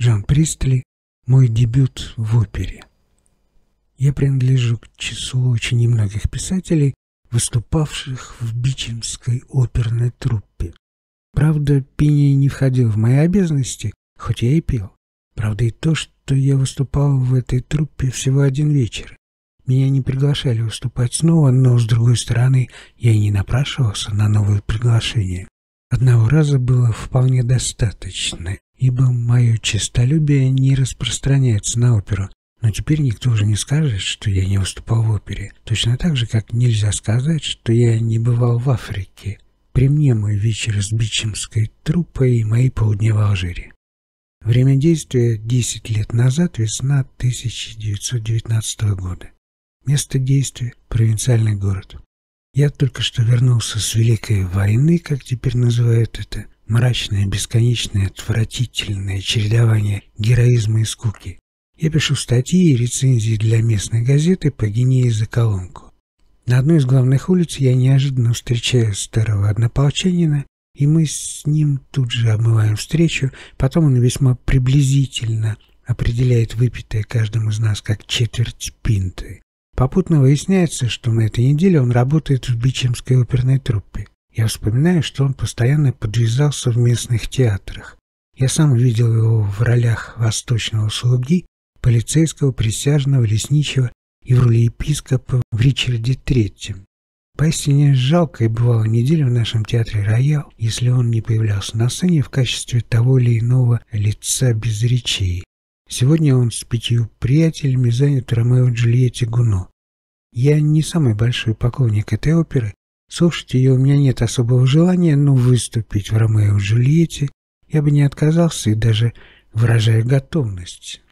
Джон Пристли, мой дебют в опере. Я принадлежу к числу очень немногих писателей, выступавших в Бичемской оперной труппе. Правда, пение не входило в мои обязанности, хоть я и пел. Правда и то, что я выступал в этой труппе всего один вечер. Меня не приглашали выступать снова, но, с другой стороны, я и не напрашивался на новое приглашение. Одного раза было вполне достаточно, ибо мое честолюбие не распространяется на оперу. Но теперь никто уже не скажет, что я не выступал в опере. Точно так же, как нельзя сказать, что я не бывал в Африке. При мне мой вечер с бичемской труппой и мои полдня в Алжире. Время действия 10 лет назад, весна 1919 года. Место действия – провинциальный город. Я только что вернулся с Великой войны, как теперь называют это, мрачное, бесконечное, отвратительное чередование героизма и скуки. Я пишу статьи и рецензии для местной газеты по Гинее за колонку. На одной из главных улиц я неожиданно встречаю старого однополчанина, и мы с ним тут же обмываем встречу, потом он весьма приблизительно определяет выпитое каждому из нас как четверть пинты. Попутно выясняется, что на этой неделе он работает в Бичемской оперной труппе. Я вспоминаю, что он постоянно подвязался в местных театрах. Я сам видел его в ролях восточного слуги, полицейского, присяжного, лесничего и в роли епископа в Ричарде Третьем. Поистине жалкая бывала неделя в нашем театре «Роял», если он не появлялся на сцене в качестве того или иного лица без речей. Сегодня он с пятью приятелями занят Ромео и Джульетте Гуно. Я не самый большой поклонник этой оперы. Слушать ее у меня нет особого желания, но выступить в Ромео и Джульетте я бы не отказался и даже выражаю готовность.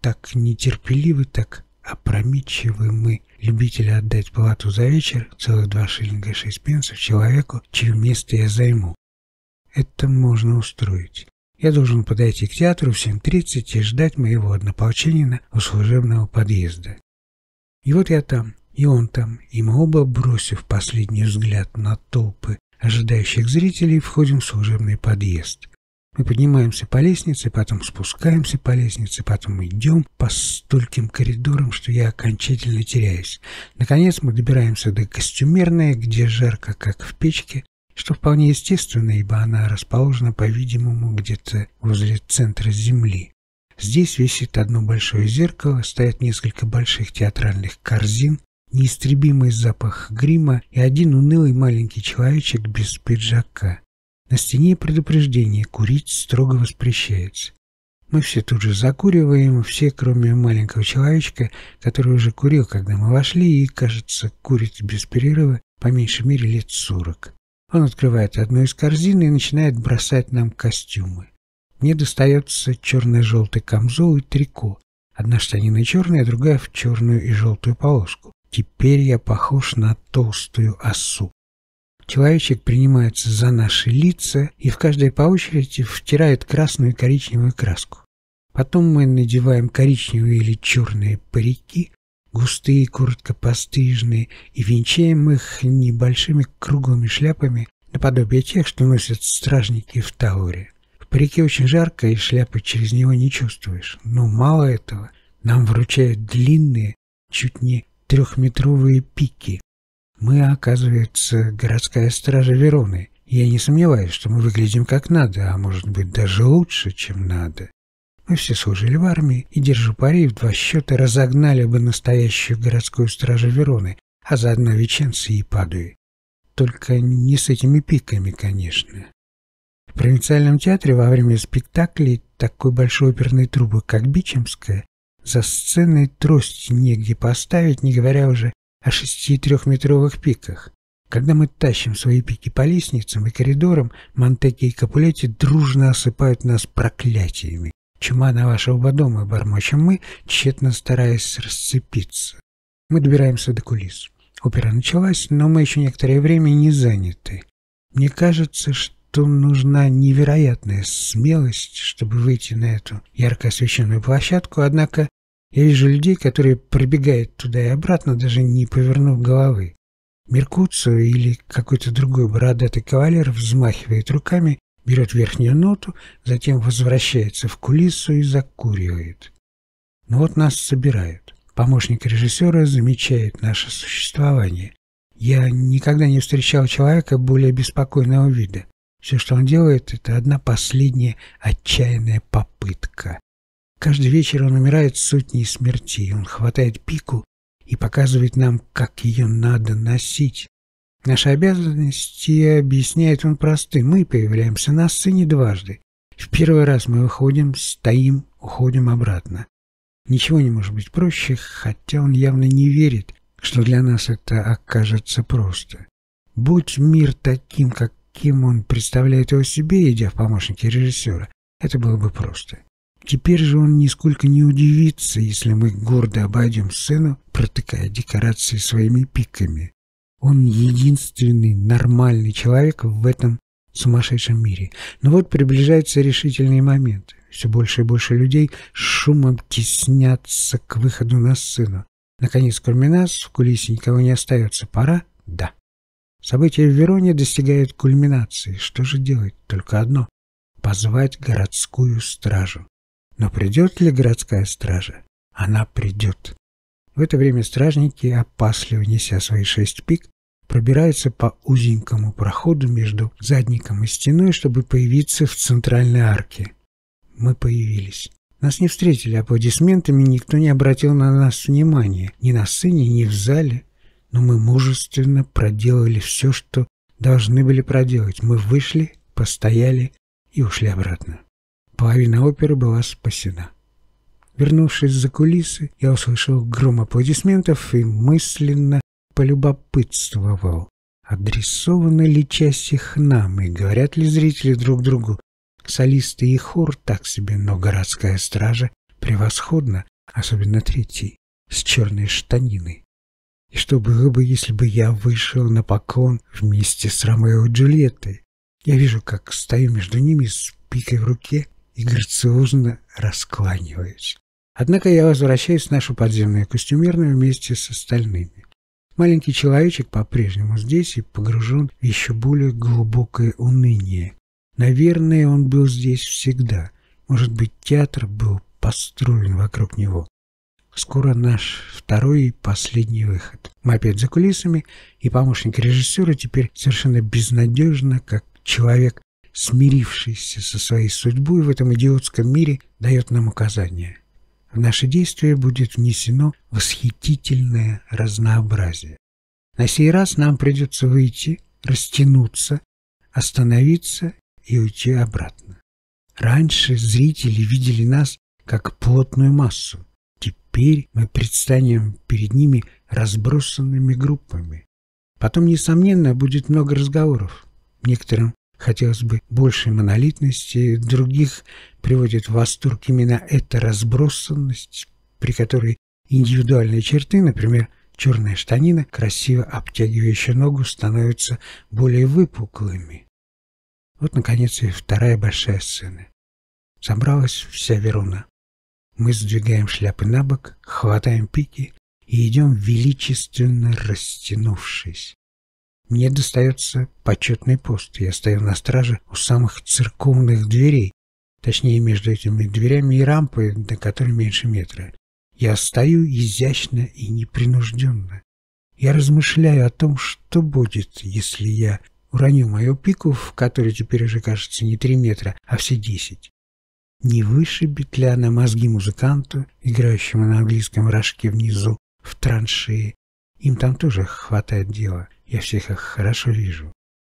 Так нетерпеливы, так опрометчивы мы, любители отдать плату за вечер, целых два шиллинга шесть пенсов человеку, чье место я займу. Это можно устроить. Я должен подойти к театру в 7.30 и ждать моего однополчанина у служебного подъезда. И вот я там, и он там, и мы оба, бросив последний взгляд на толпы ожидающих зрителей, входим в служебный подъезд. Мы поднимаемся по лестнице, потом спускаемся по лестнице, потом идем по стольким коридорам, что я окончательно теряюсь. Наконец мы добираемся до костюмерной, где жарко, как в печке, что вполне естественно, ибо она расположена, по-видимому, где-то возле центра Земли. Здесь висит одно большое зеркало, стоят несколько больших театральных корзин, неистребимый запах грима и один унылый маленький человечек без пиджака. На стене предупреждение «Курить строго воспрещается». Мы все тут же закуриваем, все, кроме маленького человечка, который уже курил, когда мы вошли, и, кажется, курит без перерыва по меньшей мере лет сорок. Он открывает одну из корзин и начинает бросать нам костюмы. Мне достается черно-желтый камзол и трико. Одна штанина черная, другая в черную и желтую полоску. Теперь я похож на толстую осу. Человечек принимается за наши лица и в каждой по очереди втирает красную и коричневую краску. Потом мы надеваем коричневые или черные парики, густые, коротко постриженные, и венчаем их небольшими круглыми шляпами, наподобие тех, что носят стражники в Тауре. В парике очень жарко, и шляпы через него не чувствуешь. Но мало этого, нам вручают длинные, чуть не трехметровые пики. Мы, оказывается, городская стража Вероны. Я не сомневаюсь, что мы выглядим как надо, а может быть даже лучше, чем надо. Мы все служили в армии, и, держу пари, в два счета разогнали бы настоящую городскую стражу Вероны, а заодно Веченцы и Падуи. Только не с этими пиками, конечно. В провинциальном театре во время спектаклей такой большой оперной трубы, как Бичемская, за сценой трость негде поставить, не говоря уже о шести трехметровых пиках. Когда мы тащим свои пики по лестницам и коридорам, Монтеки и Капулетти дружно осыпают нас проклятиями. Чума на вашего оба дома, бормочем мы, тщетно стараясь расцепиться. Мы добираемся до кулис. Опера началась, но мы еще некоторое время не заняты. Мне кажется, что нужна невероятная смелость, чтобы выйти на эту ярко освещенную площадку, однако я вижу людей, которые пробегают туда и обратно, даже не повернув головы. Меркуцию или какой-то другой бородатый кавалер взмахивает руками, берет верхнюю ноту, затем возвращается в кулису и закуривает. Но ну вот нас собирают. Помощник режиссера замечает наше существование. Я никогда не встречал человека более беспокойного вида. Все, что он делает, это одна последняя отчаянная попытка. Каждый вечер он умирает сотней смертей. Он хватает пику и показывает нам, как ее надо носить. Наши обязанности объясняет он просты. Мы появляемся на сцене дважды. В первый раз мы выходим, стоим, уходим обратно. Ничего не может быть проще, хотя он явно не верит, что для нас это окажется просто. Будь мир таким, каким он представляет его себе, идя в помощники режиссера, это было бы просто. Теперь же он нисколько не удивится, если мы гордо обойдем сцену, протыкая декорации своими пиками. Он единственный нормальный человек в этом сумасшедшем мире. Но вот приближается решительный момент. Все больше и больше людей шумом теснятся к выходу на сцену. Наконец, кроме нас, в кулисе никого не остается. Пора? Да. События в Вероне достигают кульминации. Что же делать? Только одно — позвать городскую стражу. Но придет ли городская стража? Она придет. В это время стражники, опасливо неся свои шесть пик, пробираются по узенькому проходу между задником и стеной, чтобы появиться в центральной арке. Мы появились. Нас не встретили аплодисментами, никто не обратил на нас внимания, ни на сцене, ни в зале. Но мы мужественно проделали все, что должны были проделать. Мы вышли, постояли и ушли обратно. Половина оперы была спасена. Вернувшись за кулисы, я услышал гром аплодисментов и мысленно полюбопытствовал, адресованы ли часть их нам и говорят ли зрители друг другу. Солисты и хор так себе, но городская стража превосходна, особенно третий, с черной штаниной. И что было бы, если бы я вышел на поклон вместе с Ромео и Джульеттой? Я вижу, как стою между ними с пикой в руке и грациозно раскланиваюсь. Однако я возвращаюсь в нашу подземную костюмерную вместе с остальными. Маленький человечек по-прежнему здесь и погружен в еще более глубокое уныние. Наверное, он был здесь всегда. Может быть, театр был построен вокруг него. Скоро наш второй и последний выход. Мы опять за кулисами, и помощник режиссера теперь совершенно безнадежно, как человек, смирившийся со своей судьбой в этом идиотском мире, дает нам указания. В наше действие будет внесено восхитительное разнообразие. На сей раз нам придется выйти, растянуться, остановиться и уйти обратно. Раньше зрители видели нас как плотную массу. Теперь мы предстанем перед ними разбросанными группами. Потом, несомненно, будет много разговоров. Некоторым хотелось бы большей монолитности, других приводит в восторг именно эта разбросанность, при которой индивидуальные черты, например, черная штанина, красиво обтягивающая ногу, становятся более выпуклыми. Вот, наконец, и вторая большая сцена. Собралась вся Веруна. Мы сдвигаем шляпы на бок, хватаем пики и идем величественно растянувшись. Мне достается почетный пост. Я стою на страже у самых церковных дверей, точнее, между этими дверями и рампой, до которой меньше метра. Я стою изящно и непринужденно. Я размышляю о том, что будет, если я уроню мою пику, в которой теперь уже кажется не три метра, а все десять. Не вышибет ли она мозги музыканту, играющему на английском рожке внизу, в траншеи? Им там тоже хватает дела. Я всех их хорошо вижу.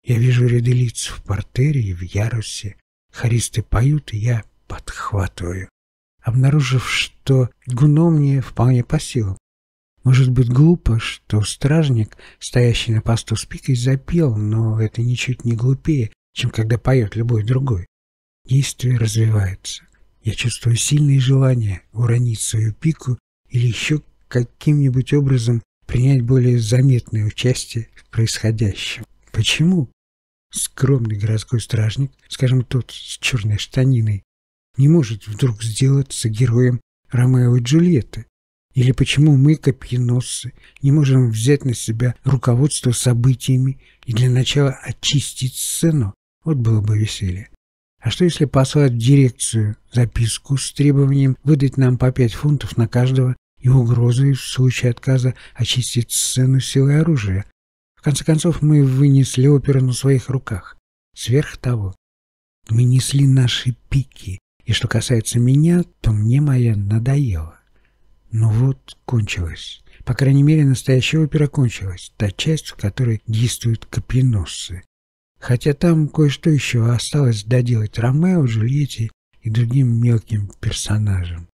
Я вижу ряды лиц в портере и в ярусе. Хористы поют, и я подхватываю, обнаружив, что гуно мне вполне по силам. Может быть глупо, что стражник, стоящий на посту с пикой, запел, но это ничуть не глупее, чем когда поет любой другой. Действие развивается. Я чувствую сильное желание уронить свою пику или еще каким-нибудь образом принять более заметное участие в происходящем. Почему? Скромный городской стражник, скажем, тот с черной штаниной, не может вдруг сделаться героем Ромео и Джульетты? Или почему мы, копьеносцы, не можем взять на себя руководство событиями и для начала очистить сцену? Вот было бы веселье. А что если послать в дирекцию записку с требованием выдать нам по пять фунтов на каждого и угрозой в случае отказа очистить сцену силой оружия? В конце концов, мы вынесли оперу на своих руках. Сверх того, мы несли наши пики, и что касается меня, то мне моя надоела. Но вот кончилось. По крайней мере, настоящая опера кончилась, та часть, в которой действуют капеносцы. Хотя там кое-что еще осталось доделать Ромео, Джульетте и другим мелким персонажам.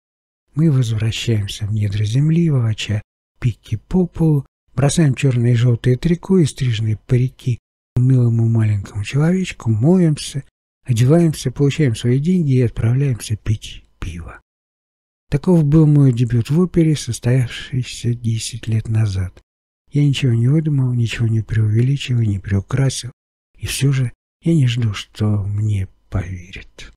Мы возвращаемся в недра земли, волоча пики по полу, бросаем черные и желтые трико и стрижные парики милому маленькому человечку, моемся, одеваемся, получаем свои деньги и отправляемся пить пиво. Таков был мой дебют в опере, состоявшийся десять лет назад. Я ничего не выдумал, ничего не преувеличил, не приукрасил. И все же я не жду, что мне поверят.